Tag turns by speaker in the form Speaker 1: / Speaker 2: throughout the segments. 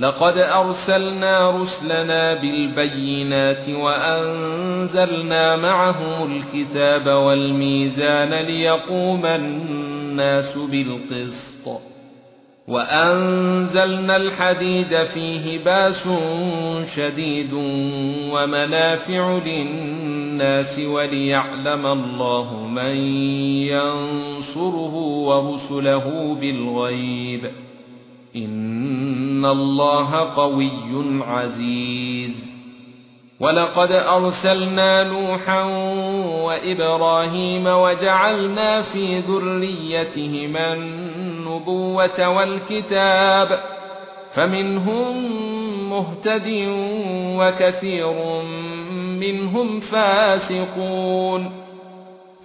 Speaker 1: لقد ارسلنا رسلنا بالبينات وانزلنا معهم الكتاب والميزان ليقوم الناس بالقسط وانزلنا الحديد فيه باس شديد ومنافع للناس وليعلم الله من ينصره ورسله بالغيب ان الله قوي عزيز ولقد ارسلنا نوحا وابراهيم وجعلنا في ذريتهما النبوة والكتاب فمنهم مهتد وكثير منهم فاسقون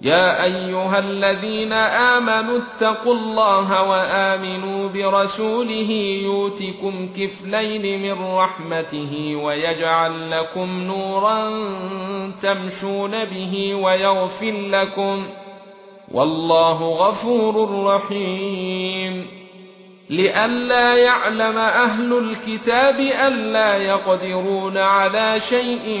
Speaker 1: يا ايها الذين امنوا اتقوا الله وامنوا برسوله يؤتكم كفلين من رحمته ويجعل لكم نورا تمشون به ويغفر لكم والله غفور رحيم لئلا يعلم اهل الكتاب الا يقدرون على شيء